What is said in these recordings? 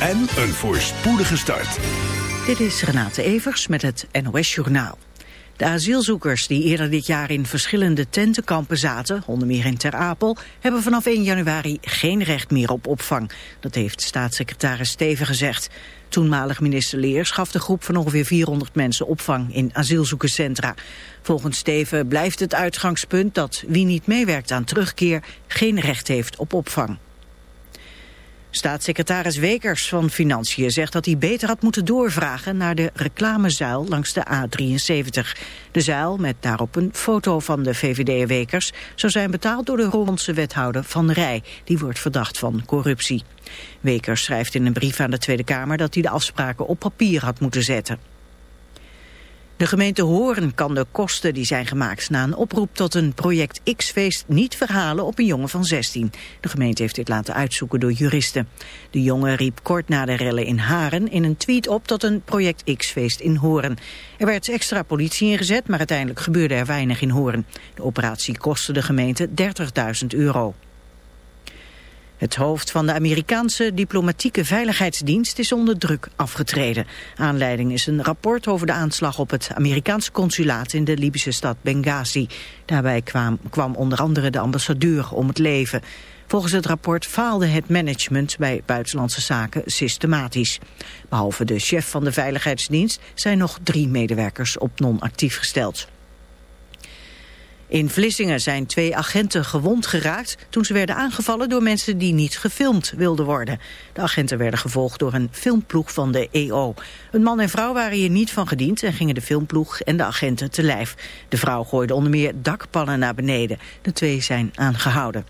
en een voorspoedige start. Dit is Renate Evers met het NOS Journaal. De asielzoekers die eerder dit jaar in verschillende tentenkampen zaten, onder meer in Ter Apel, hebben vanaf 1 januari geen recht meer op opvang. Dat heeft staatssecretaris Steven gezegd. Toenmalig minister Leers gaf de groep van ongeveer 400 mensen opvang in asielzoekerscentra. Volgens Steven blijft het uitgangspunt dat wie niet meewerkt aan terugkeer geen recht heeft op opvang. Staatssecretaris Wekers van Financiën zegt dat hij beter had moeten doorvragen naar de reclamezuil langs de A73. De zuil, met daarop een foto van de VVD Wekers, zou zijn betaald door de Hollandse wethouder Van Rij. Die wordt verdacht van corruptie. Wekers schrijft in een brief aan de Tweede Kamer dat hij de afspraken op papier had moeten zetten. De gemeente Hoorn kan de kosten die zijn gemaakt na een oproep tot een project X-feest niet verhalen op een jongen van 16. De gemeente heeft dit laten uitzoeken door juristen. De jongen riep kort na de rellen in Haren in een tweet op tot een project X-feest in Hoorn. Er werd extra politie ingezet, maar uiteindelijk gebeurde er weinig in Hoorn. De operatie kostte de gemeente 30.000 euro. Het hoofd van de Amerikaanse diplomatieke veiligheidsdienst is onder druk afgetreden. Aanleiding is een rapport over de aanslag op het Amerikaanse consulaat in de Libische stad Benghazi. Daarbij kwam, kwam onder andere de ambassadeur om het leven. Volgens het rapport faalde het management bij buitenlandse zaken systematisch. Behalve de chef van de veiligheidsdienst zijn nog drie medewerkers op non-actief gesteld. In Vlissingen zijn twee agenten gewond geraakt toen ze werden aangevallen door mensen die niet gefilmd wilden worden. De agenten werden gevolgd door een filmploeg van de EO. Een man en vrouw waren hier niet van gediend en gingen de filmploeg en de agenten te lijf. De vrouw gooide onder meer dakpannen naar beneden. De twee zijn aangehouden.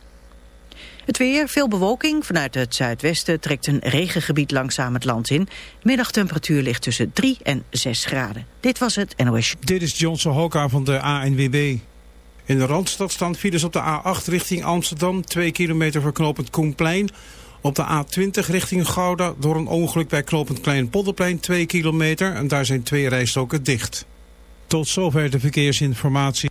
Het weer, veel bewolking. Vanuit het zuidwesten trekt een regengebied langzaam het land in. Middagtemperatuur ligt tussen 3 en 6 graden. Dit was het NOS. Dit is Johnson Hoka van de ANWB. In de Randstad staan files op de A8 richting Amsterdam, 2 kilometer voor knooppunt Koenplein. Op de A20 richting Gouda door een ongeluk bij knooppunt Kleinpolderplein 2 kilometer en daar zijn twee rijstoken dicht. Tot zover de verkeersinformatie.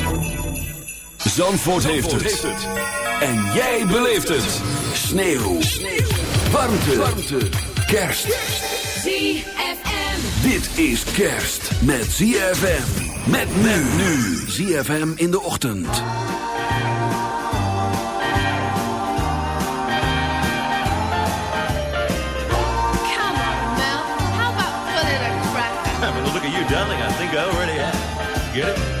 Zandvoort, heeft, het. En jij beleeft het. Sneeuw. Warmte. Warmte. Kerst. ZFM. Dit is kerst met ZFM. Met men nu. ZFM in de ochtend. Come on, Mel. How about put it a cracker? Well, look at you, darling. I think I already have. Get it?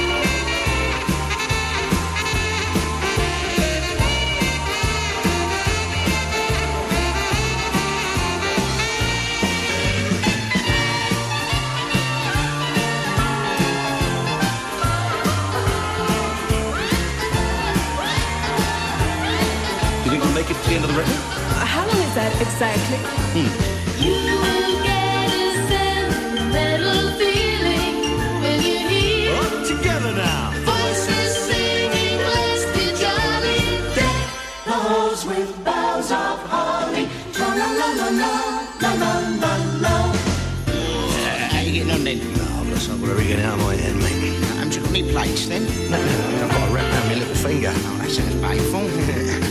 How long is that exactly? Hmm. You will get a sentimental feeling when you hear Up together now. voices singing, let's be jolly. Deck the halls with boughs of holly. La la la la la, la la la la. How you getting on then? Oh, I've got something very out of my head, mate. Haven't you got any plates then? No, no, no, I've got a wrap around my little finger. Oh, that sounds painful.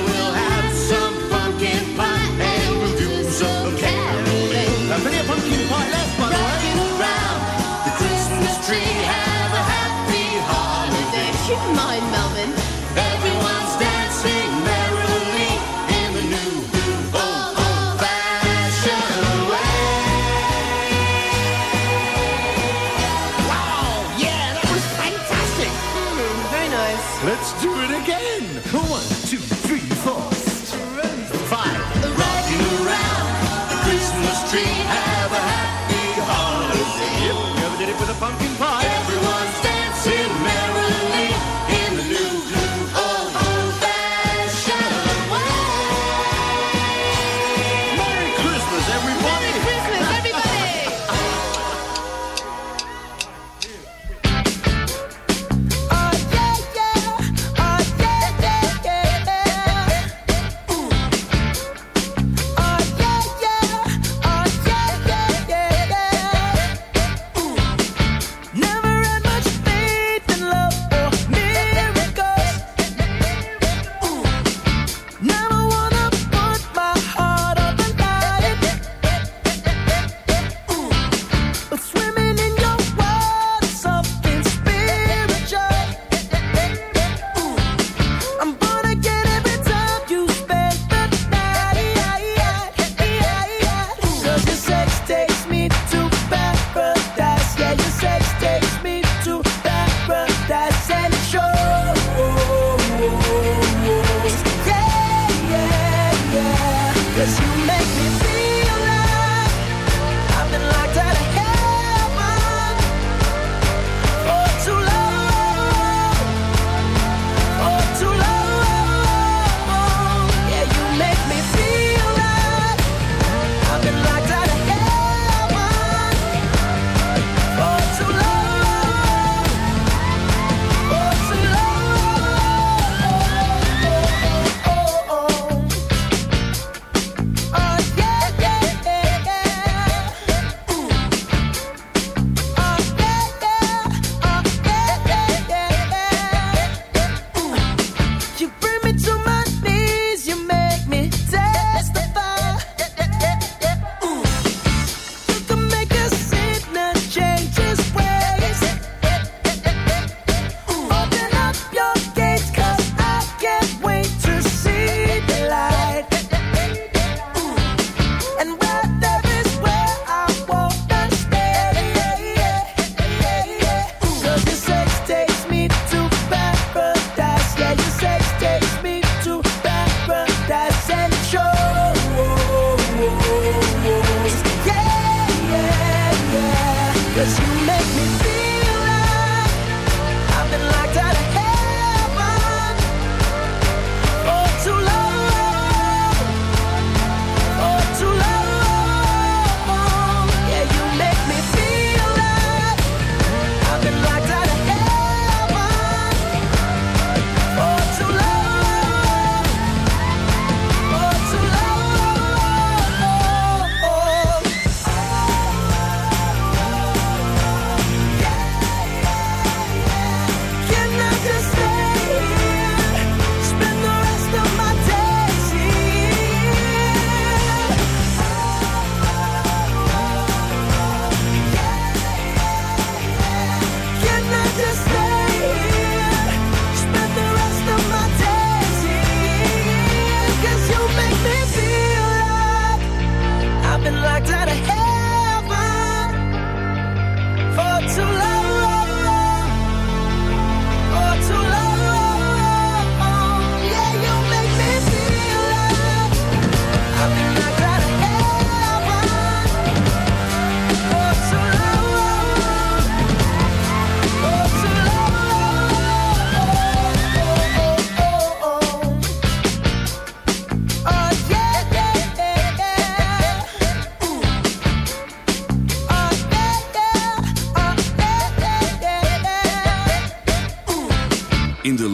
Keep in mind, Melvin. Everyone's dancing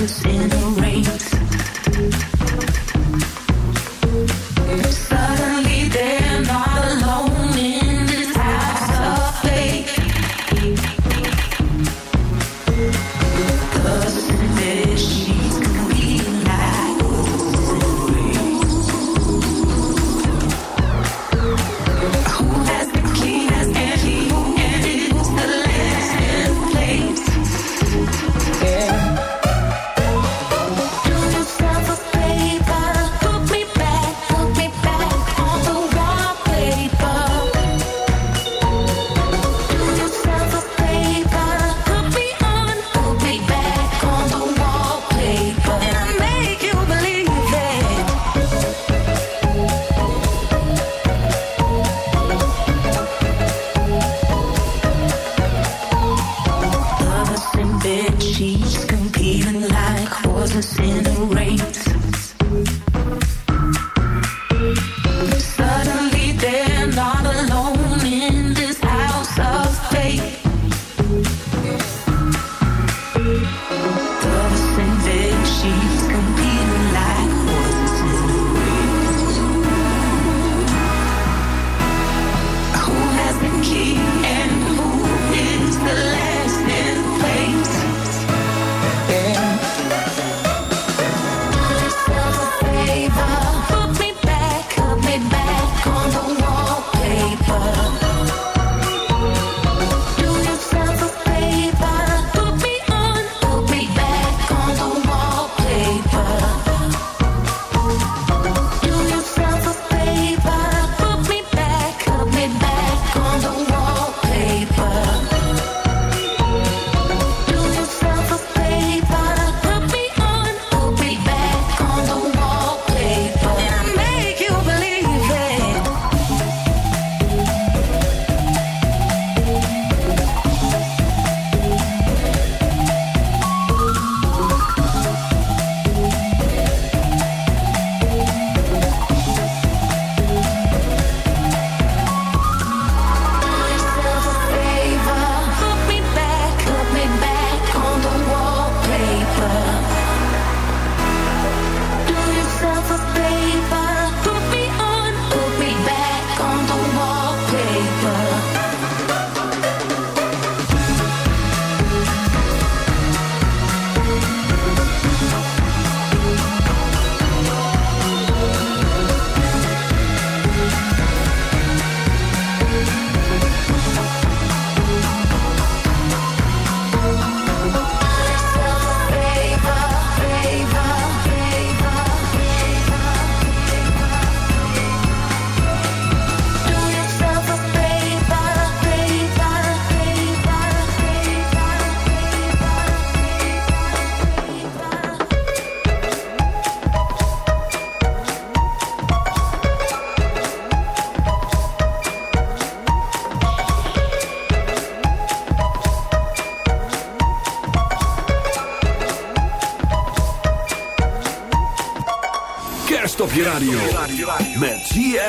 was in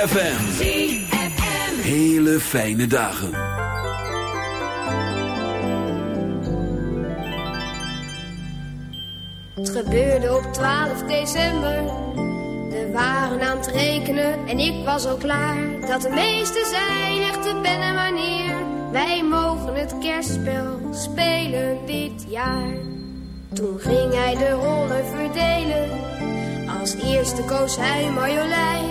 ZFM. Hele fijne dagen. Het gebeurde op 12 december. We waren aan het rekenen en ik was al klaar. Dat de meesten zijn echte ben en wanneer. Wij mogen het kerstspel spelen dit jaar. Toen ging hij de rollen verdelen. Als eerste koos hij Marjolein.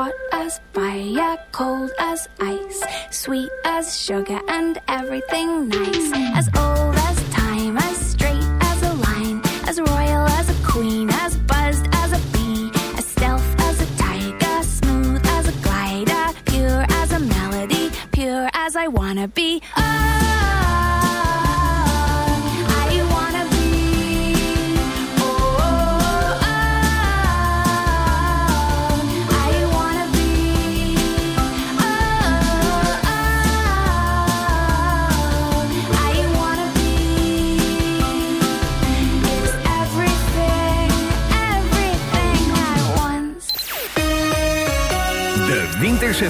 hot as fire, cold as ice, sweet as sugar, and everything nice. As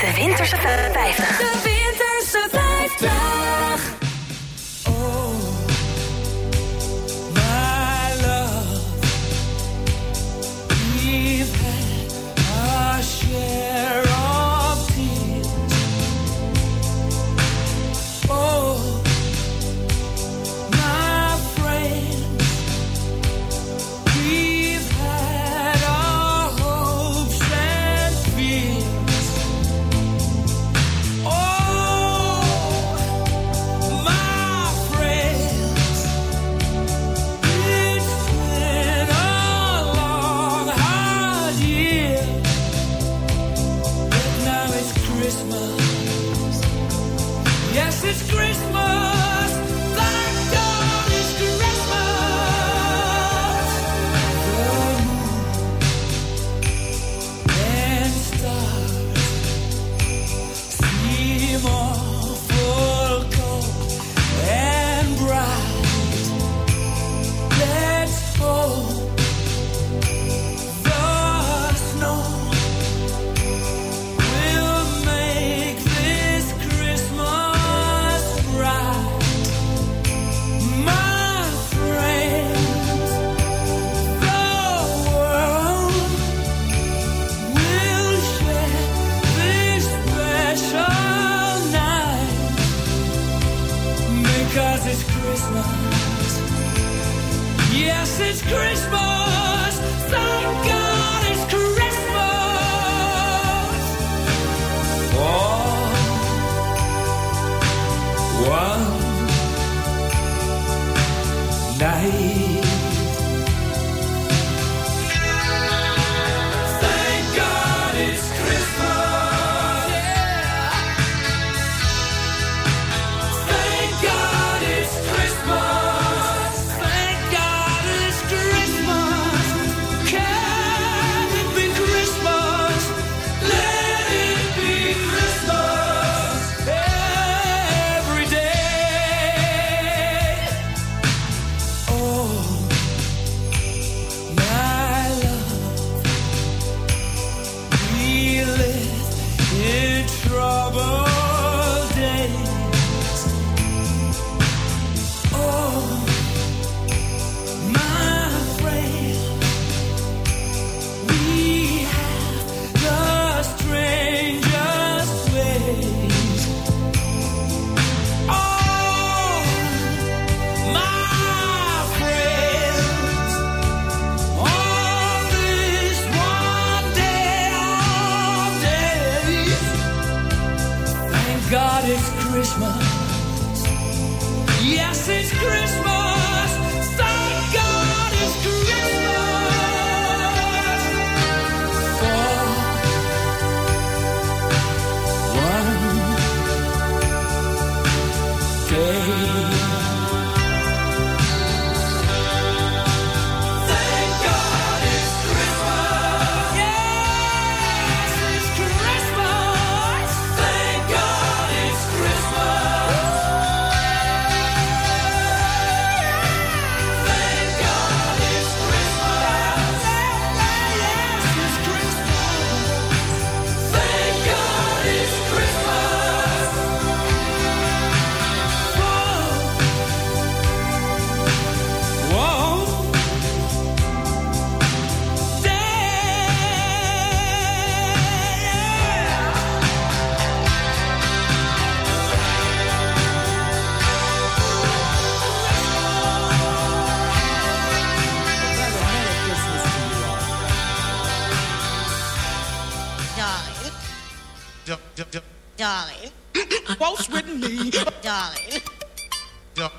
De Winterse 50.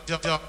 Darling.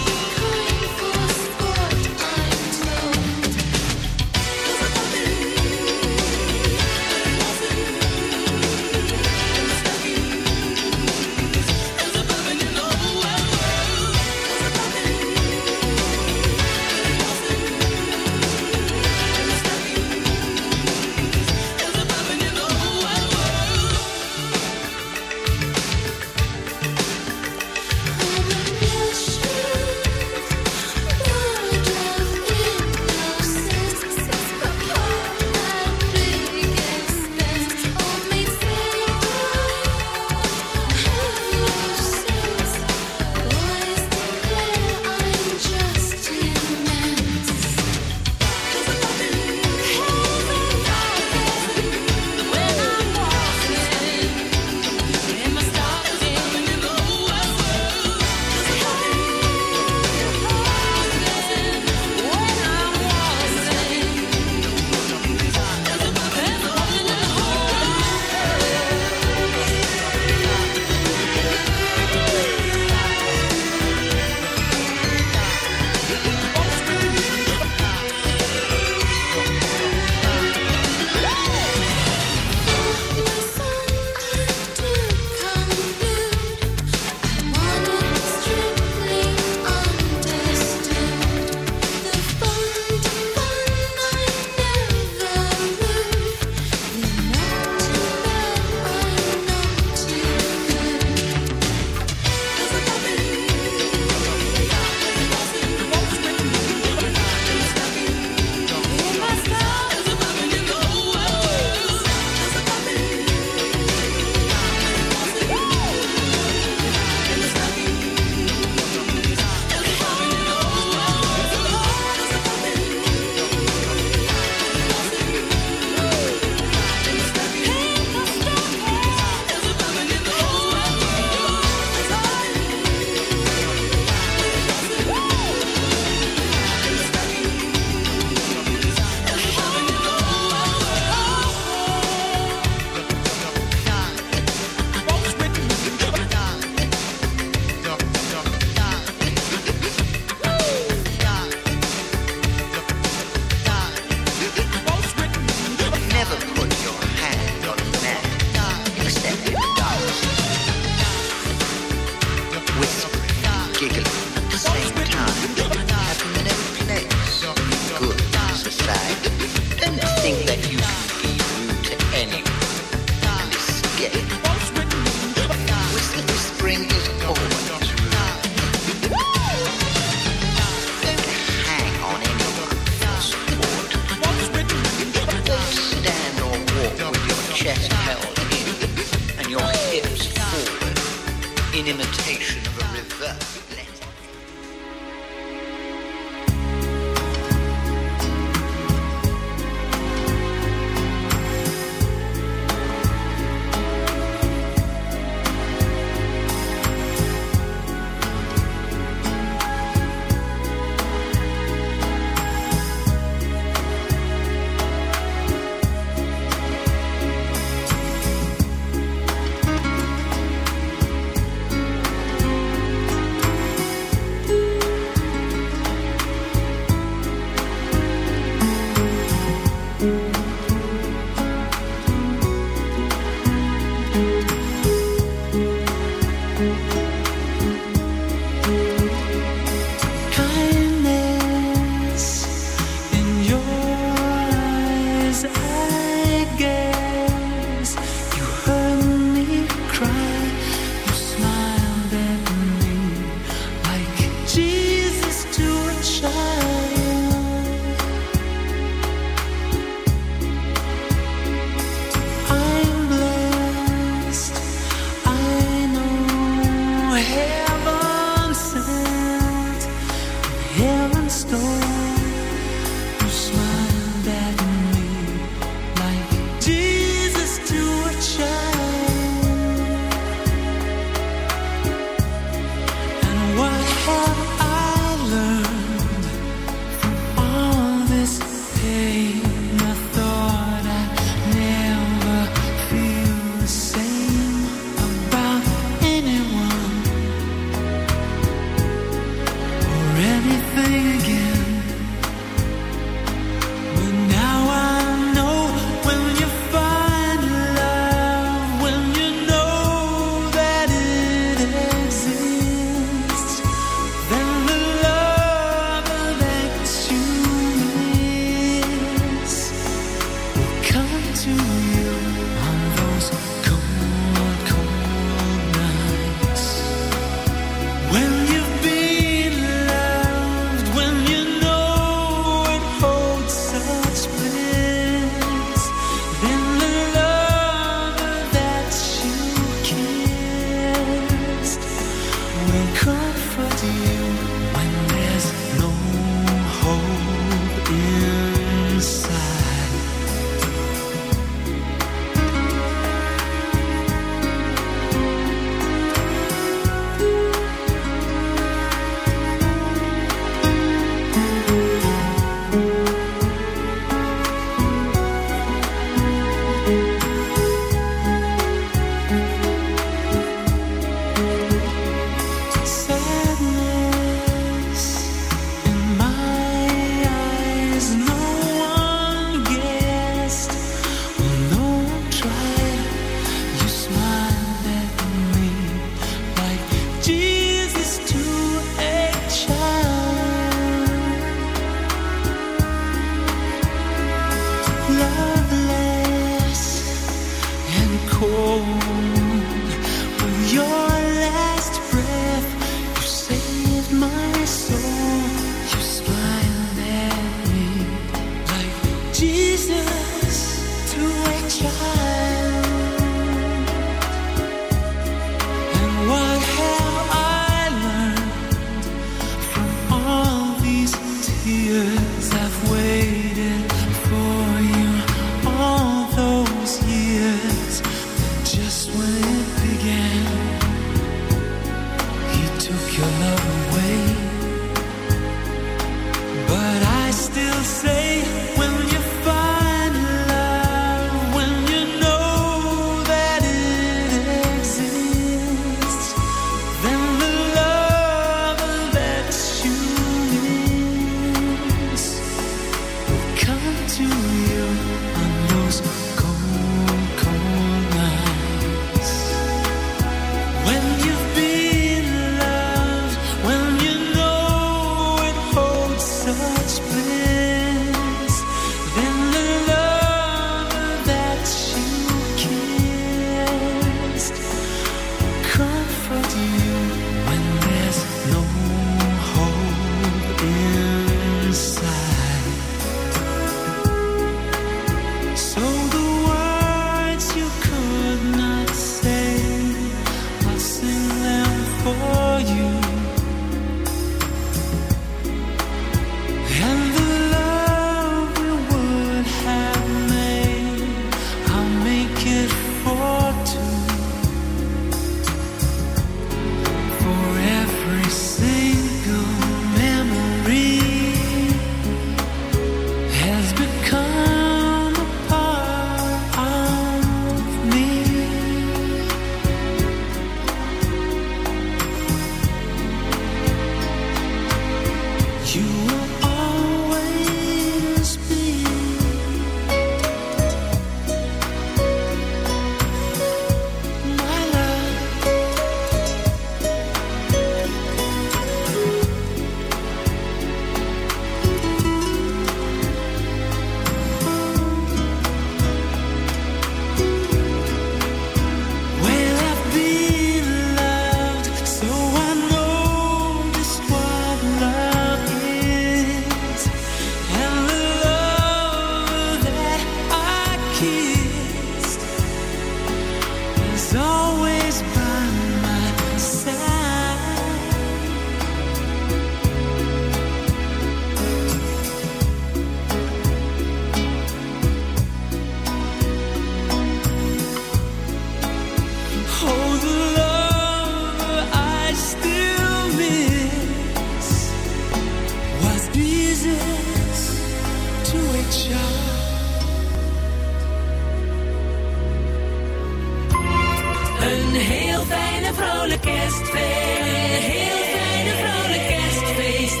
Een heel fijne vrolijk kerstfeest. Een heel fijne vrolijk kerstfeest.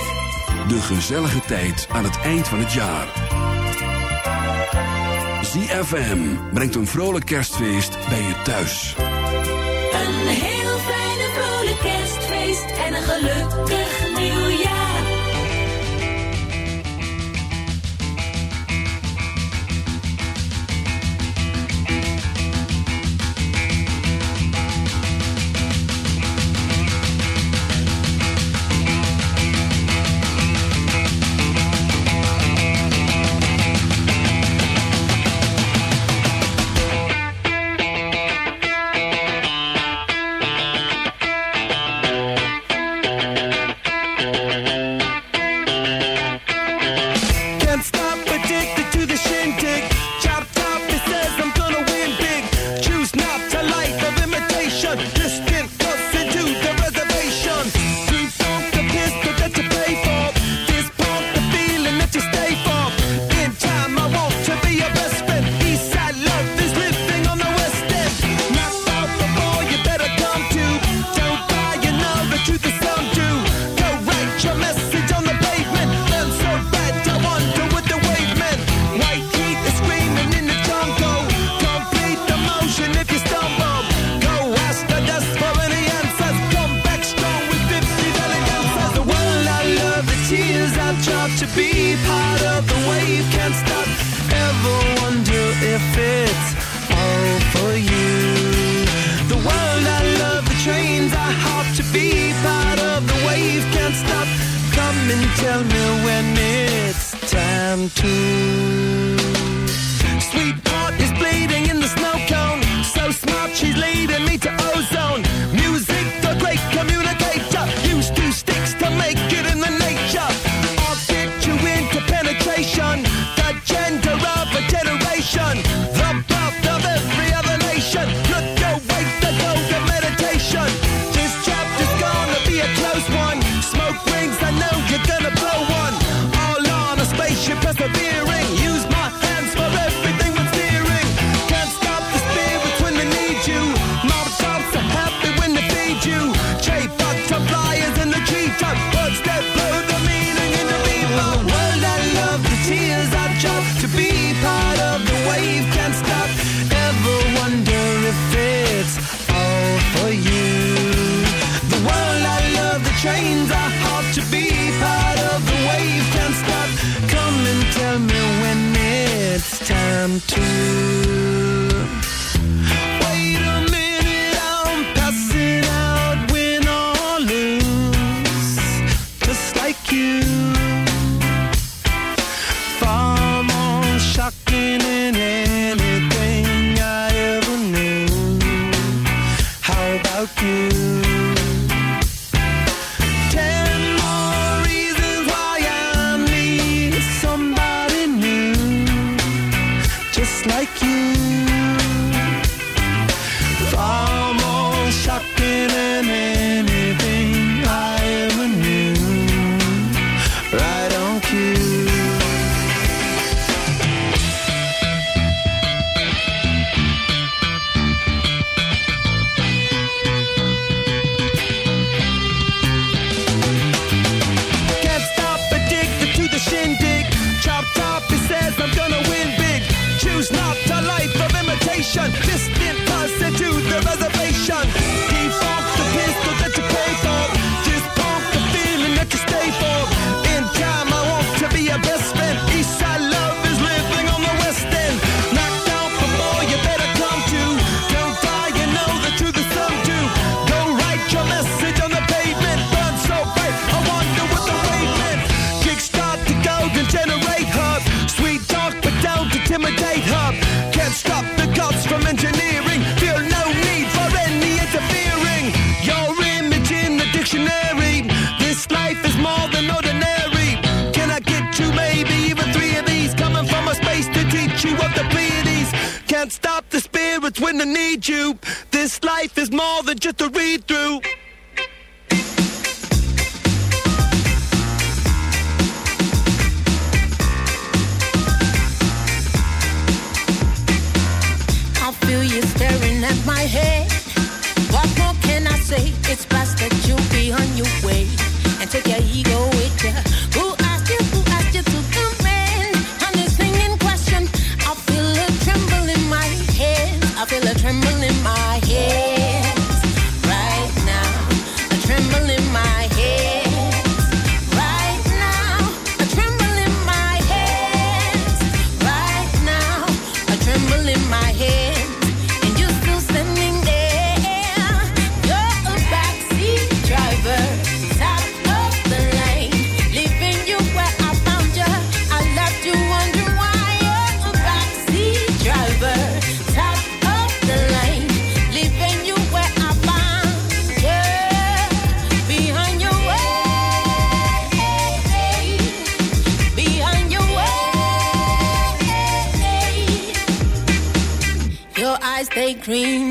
De gezellige tijd aan het eind van het jaar. ZFM brengt een vrolijk kerstfeest bij je thuis. Een heel fijne vrolijk kerstfeest en een gelukkig and tell me when it's time to. Sweetheart is bleeding in the snow cone. So smart she's leading me to ozone. to more than just a read through.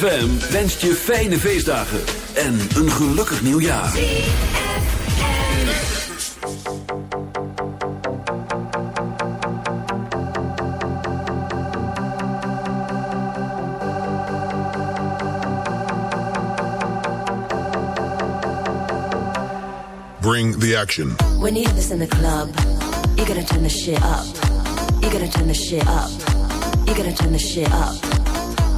ZFM wens je fijne feestdagen en een gelukkig nieuwjaar. Bring the action. When you have this in the club, you're gonna turn the shit up. You're gonna turn the shit up. You're gonna turn the shit up.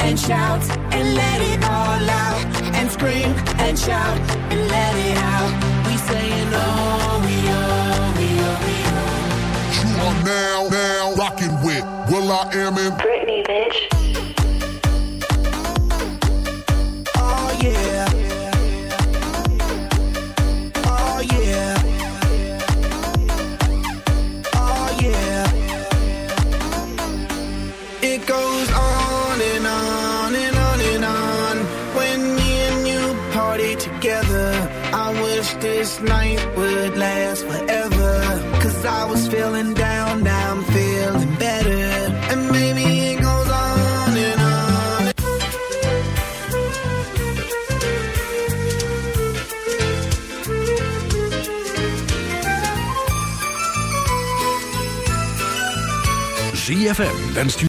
And shout and let it all out. And scream and shout and let it out. We saying oh, we oh, we oh, we oh. You are now, now rocking with Will I Am in Britney, bitch. Night would last forever. Cause I was feeling down, now I'm feeling better. And maybe it goes on and on. ZFM u